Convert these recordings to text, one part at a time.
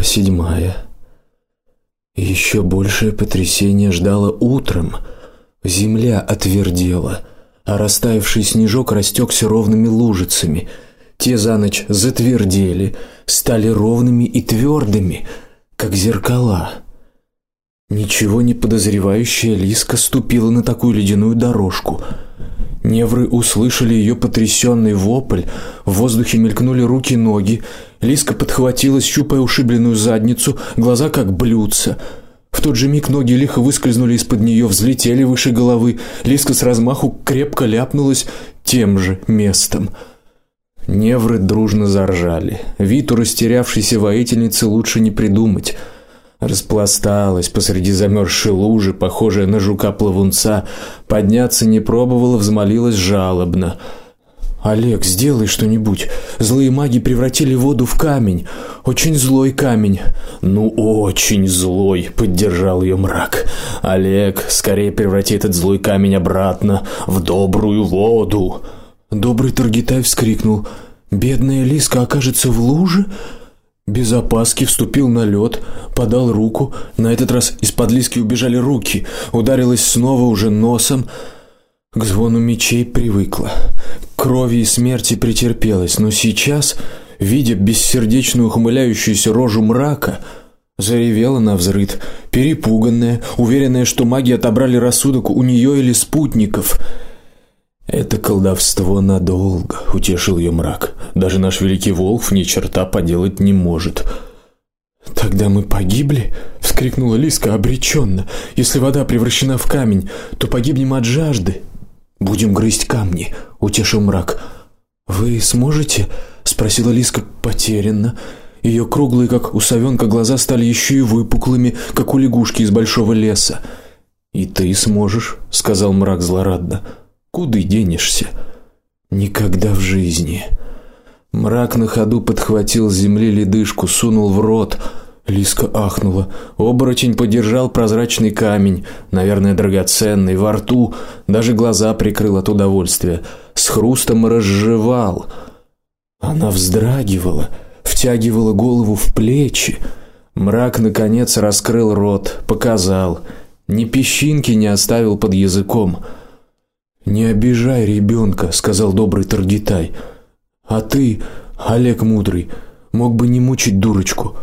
Глава седьмая. Еще большее потрясение ждало утром. Земля отвердела, а растаявший снежок растекся ровными лужицами. Те за ночь затвердели, стали ровными и твердыми, как зеркала. Ничего не подозревающая Лиска ступила на такую ледяную дорожку. Невры услышали ее потрясенный вопль, в воздухе мелькнули руки, ноги. Лиска подхватилась, щупая ушибленную задницу, глаза как блюдца. В тот же миг ноги лихо выскользнули из-под нее, взлетели выше головы. Лиска с размаху крепко ляпнулась тем же местом. Невры дружно заржали. Вид у растерявшейся воительницы лучше не придумать. Распласталась посреди замерзшей лужи, похожая на жука-плавунца, подняться не пробовала, взмолилась жалобно. Олег, сделай что-нибудь. Злые маги превратили воду в камень, очень злой камень. Ну, очень злой, поддержал ее мрак. Олег, скорее преврати этот злой камень обратно в добрую воду. Добрый Таргитай вскрикнул: "Бедная Лиска окажется в луже?" Без опаски вступил на лед, подал руку. На этот раз из-под Лиски убежали руки, ударилась снова уже носом. К звону мечей привыкла, крови и смерти претерпелась, но сейчас, видя бессердечную ухмыляющуюся рожу мрака, заревела на взрыд, перепуганная, уверенная, что маги отобрали рассудок у нее или спутников. Это колдовство надолго, утешил ее мрак. Даже наш великий волк ни черта поделать не может. Тогда мы погибли, вскрикнула Лиска обреченно. Если вода превращена в камень, то погибнем от жажды. Будем грызть камни, утешил мрак. Вы сможете? спросила Лиска потерянно. Ее круглые, как у совенка, глаза стали еще и выпуклыми, как у лягушки из большого леса. И ты сможешь, сказал мрак злорадно. Куда денешься? Никогда в жизни. Мрак на ходу подхватил с земли ледышку, сунул в рот. Лиска ахнула. Оборотень подержал прозрачный камень, наверное, драгоценный, во рту, даже глаза прикрыл от удовольствия, с хрустом разжевал. Она вздрагивала, втягивала голову в плечи. Мрак наконец раскрыл рот, показал, ни песчинки не оставил под языком. Не обижай ребенка, сказал добрый Таргитай. А ты, Олег мудрый, мог бы не мучить дурочку.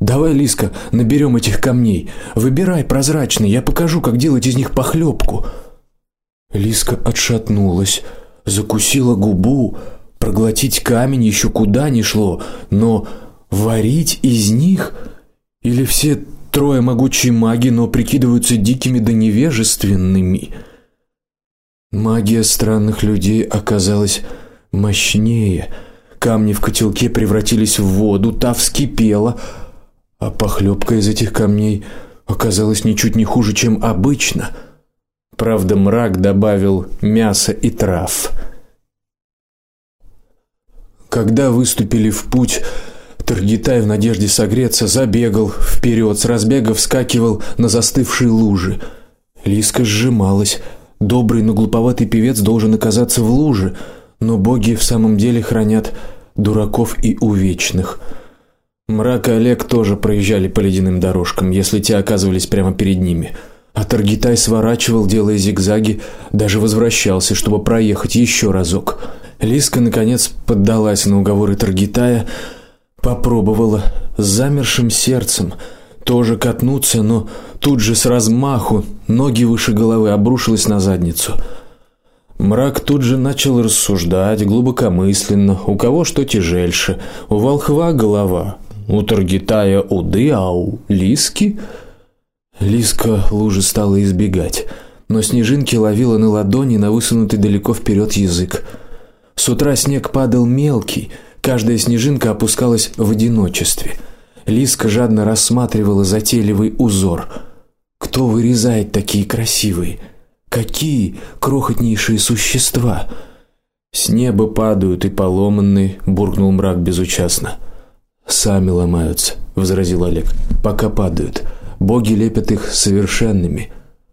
Давай, Лиска, наберем этих камней. Выбирай прозрачные, я покажу, как делать из них похлебку. Лиска отшатнулась, закусила губу. Проглотить камень еще куда ни шло, но варить из них или все трое могучие маги, но прикидываются дикими да невежественными. Магия странных людей оказалась мощнее. Камни в котелке превратились в воду, та вскипела, а похлебка из этих камней оказалась ничуть не хуже, чем обычно. Правда, мрак добавил мяса и трав. Когда выступили в путь, Таргитай в надежде согреться забегал вперед, с разбега вскакивал на застывшие лужи. Лиска сжималась. Добрый, но глуповатый певец должен оказаться в луже, но боги в самом деле хранят дураков и увечных. Мрак и Олег тоже проезжали по ледяным дорожкам, если те оказывались прямо перед ними. А Таргитай сворачивал, делая зигзаги, даже возвращался, чтобы проехать еще разок. Лиска наконец поддалась на уговоры Таргитая, попробовала с замершим сердцем тоже катнуться, но тут же с размаху ноги выше головы обрушилась на задницу. Мрак тут же начал рассуждать глубокомысленно, у кого что тяжельше: у волхва голова, у Таргитая уды, а у Лиски Лиска лужи стала избегать, но снежинки ловила на ладони на высунутый далеко вперед язык. С утра снег падал мелкий, каждая снежинка опускалась в одиночестве. Лиска жадно рассматривала затейливый узор. Кто вырезает такие красивые? Какие крохотнейшие существа? С неба падают и поломанные, буркнул мрак безучастно. Сами ломаются, возразил Олег. Пока падают. Боги лепят их совершенными.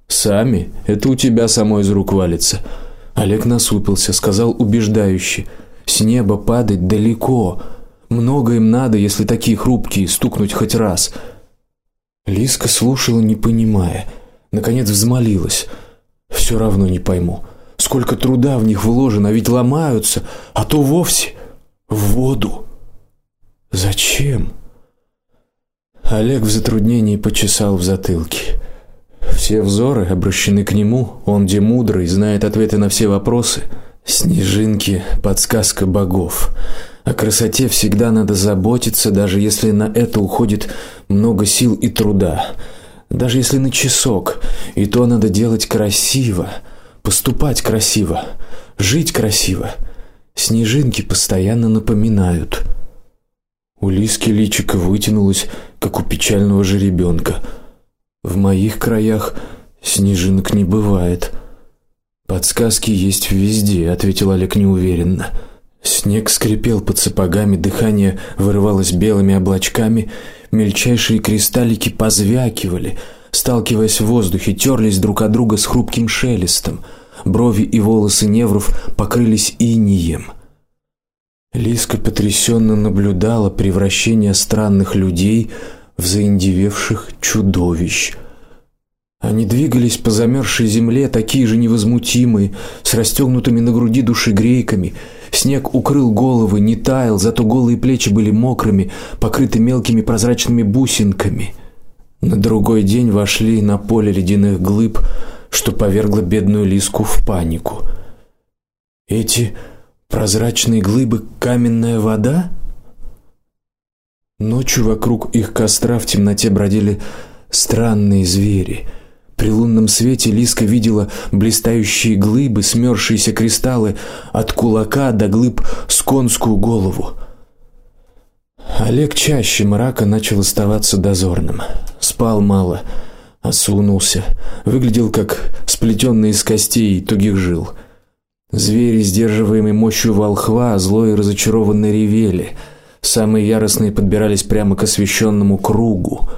Сами? Это у тебя само из рук валится. Олег насупился, сказал убеждающе: "С неба падать далеко. Много им надо, если такие хрупкие, стукнуть хоть раз. Лиска слушала, не понимая. Наконец взмолилась: «Все равно не пойму, сколько труда в них вложено, ведь ломаются, а то вовсе в воду. Зачем?" Олег в затруднении почесал в затылке. Все взоры обращены к нему, он где мудрый, знает ответы на все вопросы. Снежинки подсказка богов. О красоте всегда надо заботиться, даже если на это уходит много сил и труда. Даже если на часок, и то надо делать красиво, поступать красиво, жить красиво. Снежинки постоянно напоминают. У Лиски личико вытянулось, как у печального жеребенка. В моих краях снежинок не бывает. Подсказки есть везде, ответил Олег неуверенно. Снег скрипел под сапогами, дыхание вырывалось белыми облачками, мельчайшие кристаллики позвякивали, сталкиваясь в воздухе, терлись друг от друга с хрупким шелестом. Брови и волосы Невров покрылись инеем. Лиска потрясенно наблюдала превращение странных людей в заиндевевших чудовищ. Они двигались по замерзшей земле, такие же невозмутимые, с расстегнутыми на груди душегрейками. Снег укрыл головы, не таял, зато голые плечи были мокрыми, покрыты мелкими прозрачными бусинками. На другой день вошли на поле ледяных глыб, что повергло бедную Лиску в панику. Эти прозрачные глыбы каменная вода? Ночью вокруг их костра в темноте бродили странные звери. При лунном свете Лиска видела блистающие глыбы, смёрзшиеся кристаллы от кулака до глыб с конскую голову. Олег чаще мрака начал оставаться дозорным. Спал мало, осунулся, выглядел как сплетенный из костей и тугих жил. Звери, сдерживаемые мощью волхва, зло и разочарованно ревели. Самые яростные подбирались прямо к освещенному кругу.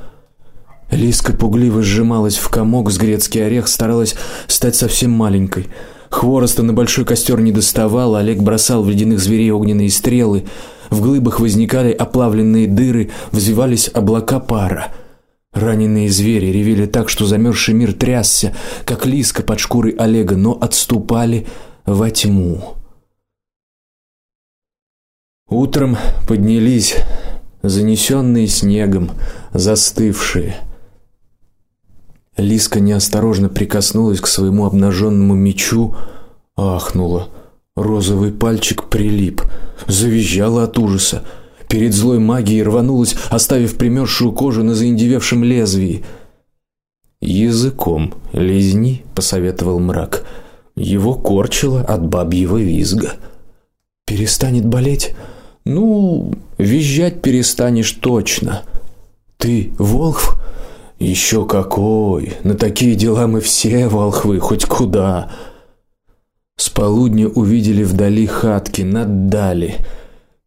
Лиска пугливо сжималась в комок с грецкий орех, старалась стать совсем маленькой. Хвороста на большой костер не доставало, Олег бросал в ледяных зверей огненные стрелы. В глыбах возникали оплавленные дыры, взвивались облака пара. Раненые звери ревели так, что замерзший мир трясся, как лиска под шкурой Олега, но отступали во тьму. Утром поднялись занесенные снегом, застывшие. Лиска неосторожно прикоснулась к своему обнаженному мечу, ахнула. Розовый пальчик прилип, завизжала от ужаса. Перед злой магией рванулась, оставив примерзшую кожу на заиндевевшем лезвии. Языком лизни, посоветовал мрак. Его корчило от бабьего визга. Перестанет болеть? Ну, визжать перестанешь точно. Ты волхв? Еще какой! На такие дела мы все волхвы, хоть куда. С полудня увидели вдали хатки над дали.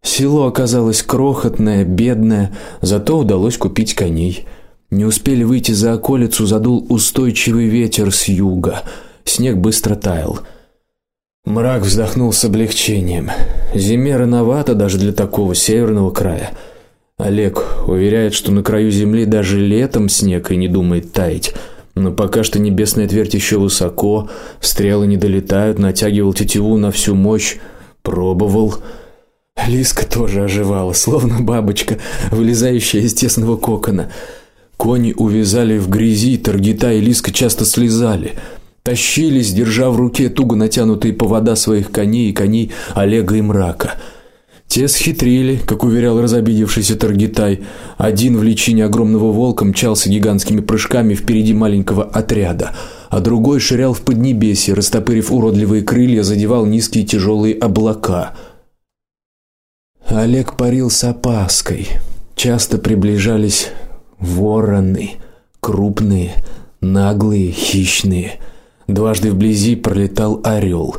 Село оказалось крохотное, бедное, зато удалось купить коней. Не успели выйти за околицу, задул устойчивый ветер с юга. Снег быстро таял. Мрак вздохнул с облегчением. Зиме рановато даже для такого северного края. Олег уверяет, что на краю земли даже летом снег и не думает таять. Но пока что небесная твердь еще высоко, стрелы не долетают, натягивал тетиву на всю мощь, пробовал. Лиска тоже оживала, словно бабочка, вылезающая из тесного кокона. Кони увязали в грязи, Таргита и Лиска часто слезали тащились, держа в руке туго натянутые повода своих коней и коней Олега и Мрака. Те схитрили, как уверял разобидевшийся Таргитай. Один в личине огромного волка мчался гигантскими прыжками впереди маленького отряда, а другой ширял в поднебесье, растопырив уродливые крылья, задевал низкие тяжелые облака. Олег парил с опаской. Часто приближались вороны, крупные, наглые, хищные. Дважды вблизи пролетал орел.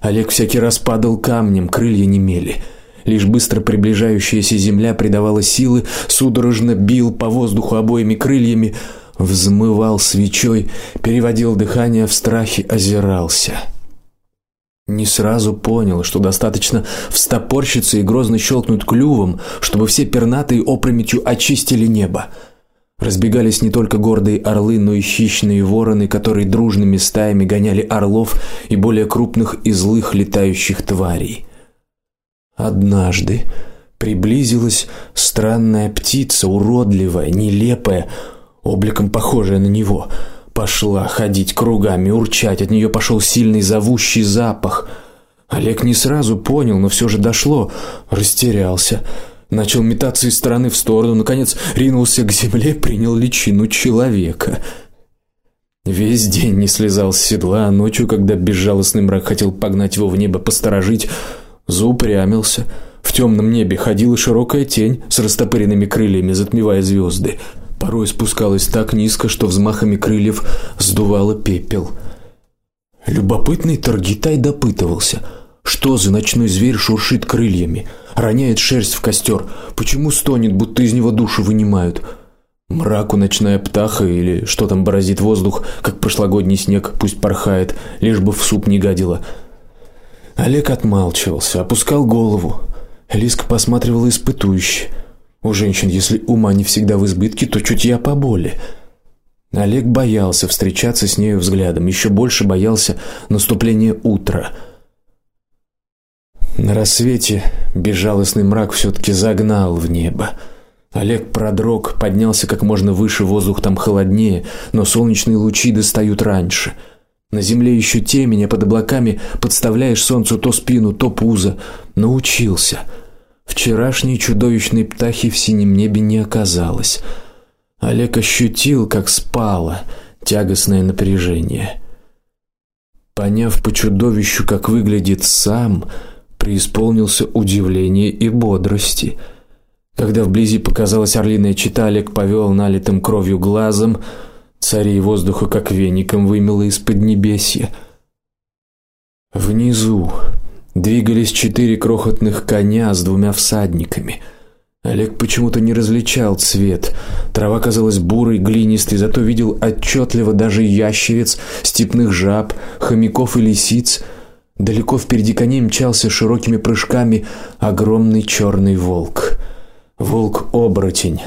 Олег всякий раз падал камнем, крылья немели. Лишь быстро приближающаяся земля придавала силы, судорожно бил по воздуху обоими крыльями, взмывал свечой, переводил дыхание в страхе, озирался. Не сразу понял, что достаточно встопорщиться и грозно щелкнуть клювом, чтобы все пернатые опрометью очистили небо. Разбегались не только гордые орлы, но и хищные вороны, которые дружными стаями гоняли орлов и более крупных и злых летающих тварей. Однажды приблизилась странная птица, уродливая, нелепая, обликом похожая на него. Пошла ходить кругами, урчать, от нее пошел сильный зовущий запах. Олег не сразу понял, но все же дошло, растерялся начал метаться из стороны в сторону, наконец ринулся к земле, принял личину человека. Весь день не слезал с седла, а ночью, когда безжалостный мрак хотел погнать его в небо посторожить, заупрямился. В темном небе ходила широкая тень с растопыренными крыльями, затмевая звезды. Порой спускалась так низко, что взмахами крыльев сдувала пепел. Любопытный Таргитай допытывался: что за ночной зверь шуршит крыльями? роняет шерсть в костер. Почему стонет, будто из него душу вынимают? Мраку ночная птаха или что там бороздит воздух, как прошлогодний снег, пусть порхает, лишь бы в суп не гадило. Олег отмалчивался, опускал голову. Лиска посматривала испытующе. У женщин, если ума не всегда в избытке, то чутья поболее. Олег боялся встречаться с нею взглядом, еще больше боялся наступления утра. На рассвете безжалостный мрак все таки загнал в небо. Олег продрог, поднялся как можно выше, воздух там холоднее, но солнечные лучи достают раньше. На земле еще темень, а под облаками подставляешь солнцу то спину, то пузо. Научился. Вчерашней чудовищной птахи в синем небе не оказалось. Олег ощутил, как спало тягостное напряжение. Поняв по чудовищу, как выглядит сам, преисполнился удивления и бодрости. Когда вблизи показалась орлиная чета, Олег повел налитым кровью глазом, царей воздуха как веником вымело из-под небесья. Внизу двигались четыре крохотных коня с двумя всадниками. Олег почему-то не различал цвет. Трава казалась бурой, глинистой, зато видел отчетливо даже ящериц, степных жаб, хомяков и лисиц. Далеко впереди коней мчался широкими прыжками огромный черный волк. Волк-оборотень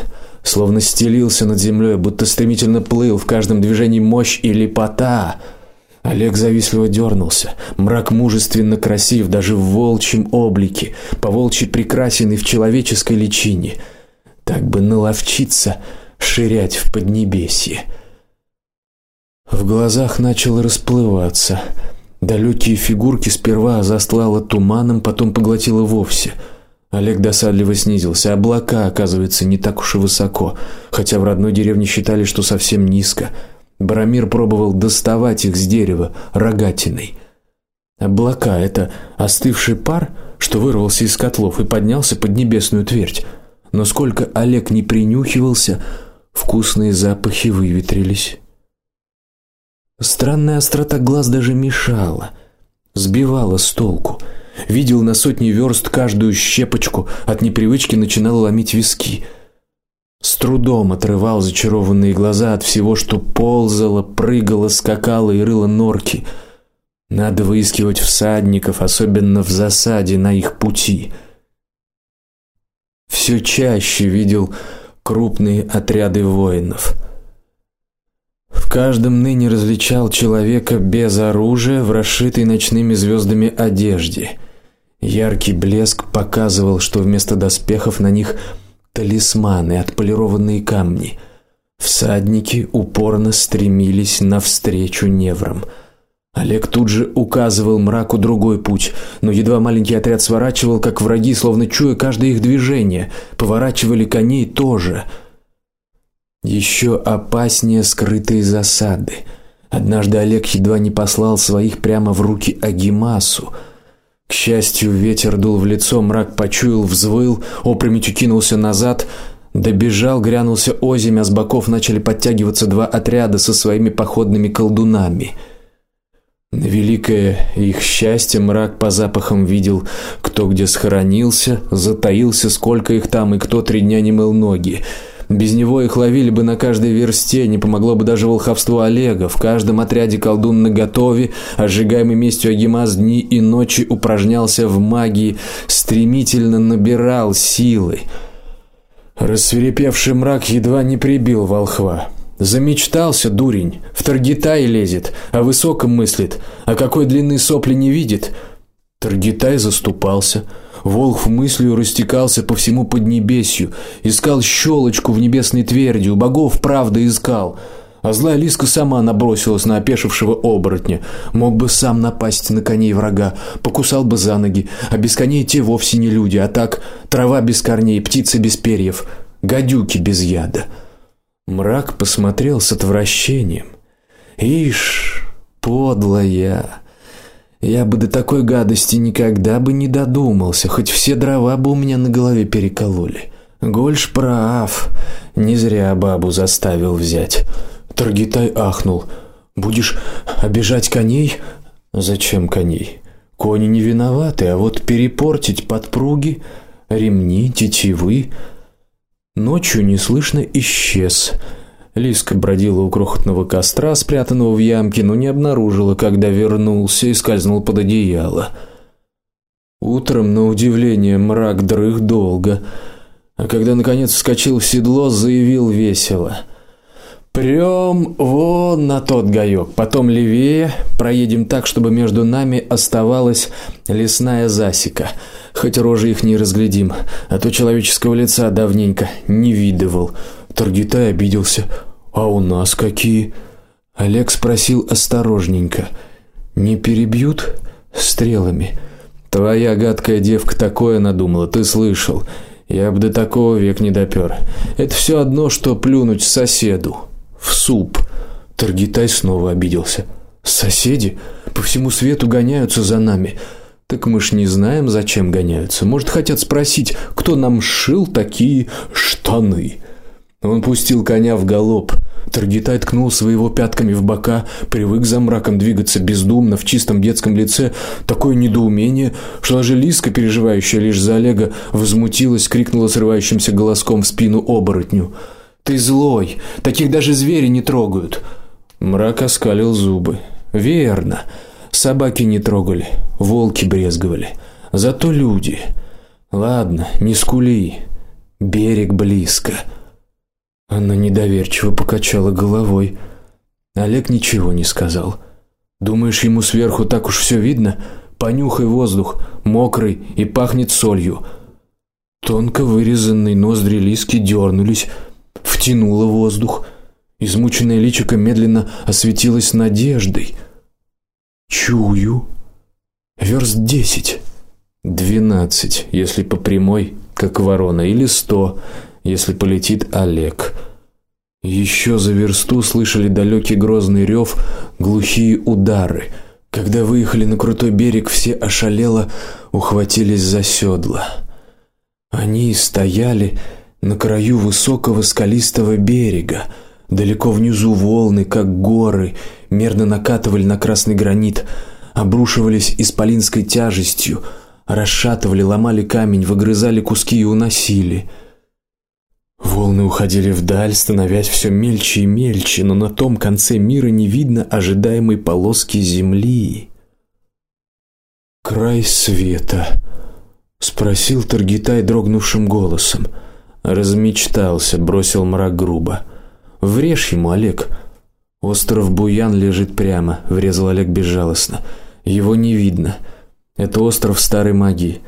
словно стелился над землей, будто стремительно плыл в каждом движении мощь и лепота. Олег завистливо дернулся. Мрак мужественно красив даже в волчьем облике, по волчьи прекрасен и в человеческой личине. Так бы наловчиться ширять в поднебесье. В глазах начало расплываться. Далекие фигурки сперва застлало туманом, потом поглотило вовсе. Олег досадливо снизился. Облака, оказывается, не так уж и высоко, хотя в родной деревне считали, что совсем низко. Барамир пробовал доставать их с дерева рогатиной. Облака это остывший пар, что вырвался из котлов и поднялся под небесную твердь. Но сколько Олег не принюхивался, вкусные запахи выветрились. Странная острота глаз даже мешала, сбивала с толку. Видел на сотни верст каждую щепочку, от непривычки начинал ломить виски. С трудом отрывал зачарованные глаза от всего, что ползало, прыгало, скакало и рыло норки. Надо выискивать всадников, особенно в засаде на их пути. Все чаще видел крупные отряды воинов. В каждом ныне различал человека без оружия в расшитой ночными звездами одежде. Яркий блеск показывал, что вместо доспехов на них талисманы, отполированные камни. Всадники упорно стремились навстречу неврам. Олег тут же указывал мраку другой путь, но едва маленький отряд сворачивал, как враги, словно чуя каждое их движение, поворачивали коней тоже. Еще опаснее скрытые засады. Однажды Олег едва не послал своих прямо в руки Агимасу. К счастью, ветер дул в лицо, мрак почуял, взвыл, опрометью кинулся назад, добежал, грянулся озимь, а с боков начали подтягиваться два отряда со своими походными колдунами. На великое их счастье мрак по запахам видел, кто где схоронился, затаился, сколько их там и кто три дня не мыл ноги. Без него их ловили бы на каждой версте, не помогло бы даже волховство Олега. В каждом отряде колдун наготове, ожигаемый местью Агимаз дни и ночи упражнялся в магии, стремительно набирал силы. Рассверепевший мрак едва не прибил волхва. Замечтался дурень, в Таргитай лезет, о высоком мыслит, а какой длины сопли не видит. Таргитай заступался. Волх мыслью растекался по всему поднебесью, искал щелочку в небесной тверди, у богов правды искал. А злая Лиска сама набросилась на опешившего оборотня. Мог бы сам напасть на коней врага, покусал бы за ноги, а без коней те вовсе не люди, а так трава без корней, птицы без перьев, гадюки без яда. Мрак посмотрел с отвращением. Ишь, подлая. Я бы до такой гадости никогда бы не додумался, хоть все дрова бы у меня на голове перекололи. Гольш прав. Не зря бабу заставил взять. Таргитай ахнул. Будешь обижать коней? Зачем коней? Кони не виноваты, а вот перепортить подпруги, ремни, тетивы Ночью неслышно исчез. Лиска бродила у крохотного костра, спрятанного в ямке, но не обнаружила, когда вернулся и скользнул под одеяло. Утром, на удивление, мрак дрых долго, а когда наконец вскочил в седло, заявил весело: Прям вон на тот гаёк, потом левее, проедем так, чтобы между нами оставалась лесная засека. Хоть рожи их не разглядим, а то человеческого лица давненько не видывал. Таргитай обиделся. А у нас какие? Олег спросил осторожненько: "Не перебьют стрелами?" Твоя гадкая девка такое надумала, ты слышал? Я бы до такого век не допер. Это все одно что плюнуть соседу в суп. Таргитай снова обиделся. Соседи по всему свету гоняются за нами. Так мы ж не знаем, зачем гоняются. Может, хотят спросить, кто нам сшил такие штаны. Он пустил коня в галоп. Таргитай ткнул своего пятками в бока, привык за мраком двигаться бездумно в чистом детском лице, такое недоумение, что даже Лиска, переживающая лишь за Олега, возмутилась, крикнула срывающимся голоском в спину оборотню: ты злой. Таких даже звери не трогают. Мрак оскалил зубы. Верно. Собаки не трогали, волки брезговали. Зато люди. Ладно, не скули. Берег близко. Она недоверчиво покачала головой. Олег ничего не сказал. Думаешь, ему сверху так уж все видно? Понюхай воздух, мокрый и пахнет солью. Тонко вырезанные ноздри Лиски дернулись втянула воздух. Измученное личико медленно осветилось надеждой. Чую. Верст десять, двенадцать, если по прямой, как ворона, или сто, если полетит Олег. Еще за версту слышали далекий грозный рев, глухие удары. Когда выехали на крутой берег, все ошалело ухватились за седла. Они стояли на краю высокого скалистого берега. Далеко внизу волны, как горы, мерно накатывали на красный гранит, обрушивались исполинской тяжестью, расшатывали, ломали камень, выгрызали куски и уносили. Волны уходили вдаль, становясь все мельче и мельче, но на том конце мира не видно ожидаемой полоски земли. Край света, спросил Таргитай дрогнувшим голосом. Размечтался, бросил мрак грубо. Врежь ему, Олег. Остров Буян лежит прямо, врезал Олег безжалостно. Его не видно. Это остров старой магии.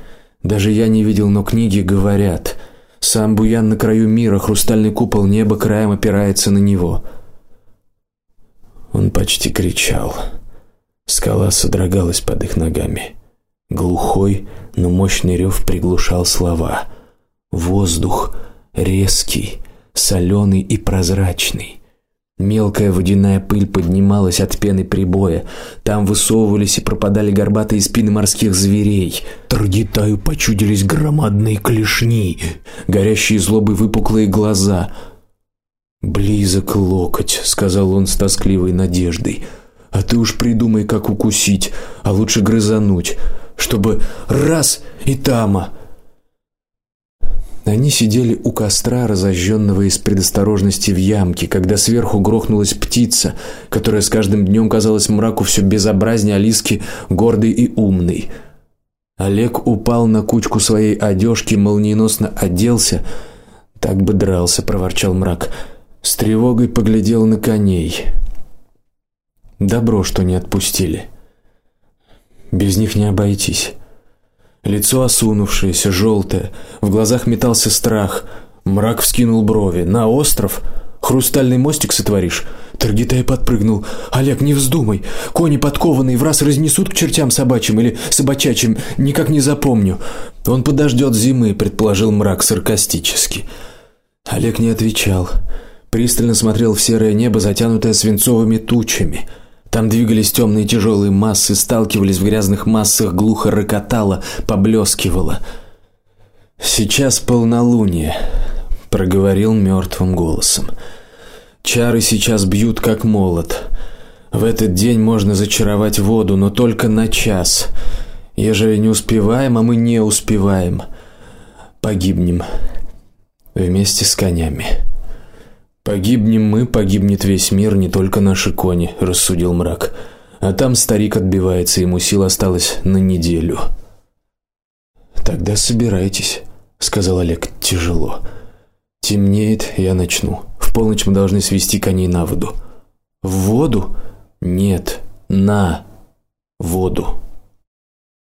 Даже я не видел, но книги говорят. Сам Буян на краю мира, хрустальный купол неба краем опирается на него. Он почти кричал. Скала содрогалась под их ногами. Глухой, но мощный рев приглушал слова. Воздух резкий, соленый и прозрачный. Мелкая водяная пыль поднималась от пены прибоя. Там высовывались и пропадали горбатые спины морских зверей. Таргитаю почудились громадные клешни, горящие злобой выпуклые глаза. Близок локоть, сказал он с тоскливой надеждой. А ты уж придумай, как укусить, а лучше грызануть, чтобы раз и тама. Они сидели у костра, разожженного из предосторожности в ямке, когда сверху грохнулась птица, которая с каждым днем казалась мраку все безобразнее Алиски, гордой и умной. Олег упал на кучку своей одежки, молниеносно оделся, так бы дрался, проворчал мрак. С тревогой поглядел на коней. Добро, что не отпустили. Без них не обойтись. Лицо осунувшееся, желтое, в глазах метался страх. Мрак вскинул брови. На остров хрустальный мостик сотворишь? Таргитай подпрыгнул. Олег, не вздумай. Кони подкованные в раз разнесут к чертям собачьим или собачачьим, никак не запомню. Он подождет зимы, предположил Мрак саркастически. Олег не отвечал. Пристально смотрел в серое небо, затянутое свинцовыми тучами. Там двигались темные тяжелые массы, сталкивались в грязных массах, глухо рокотало, поблескивало. Сейчас полнолуние, проговорил мертвым голосом. Чары сейчас бьют как молот. В этот день можно зачаровать воду, но только на час. Ежели не успеваем, а мы не успеваем, погибнем вместе с конями. Погибнем мы, погибнет весь мир, не только наши кони, рассудил мрак. А там старик отбивается, ему сил осталось на неделю. Тогда собирайтесь, сказал Олег тяжело. Темнеет, я начну. В полночь мы должны свести коней на воду. В воду? Нет, на воду.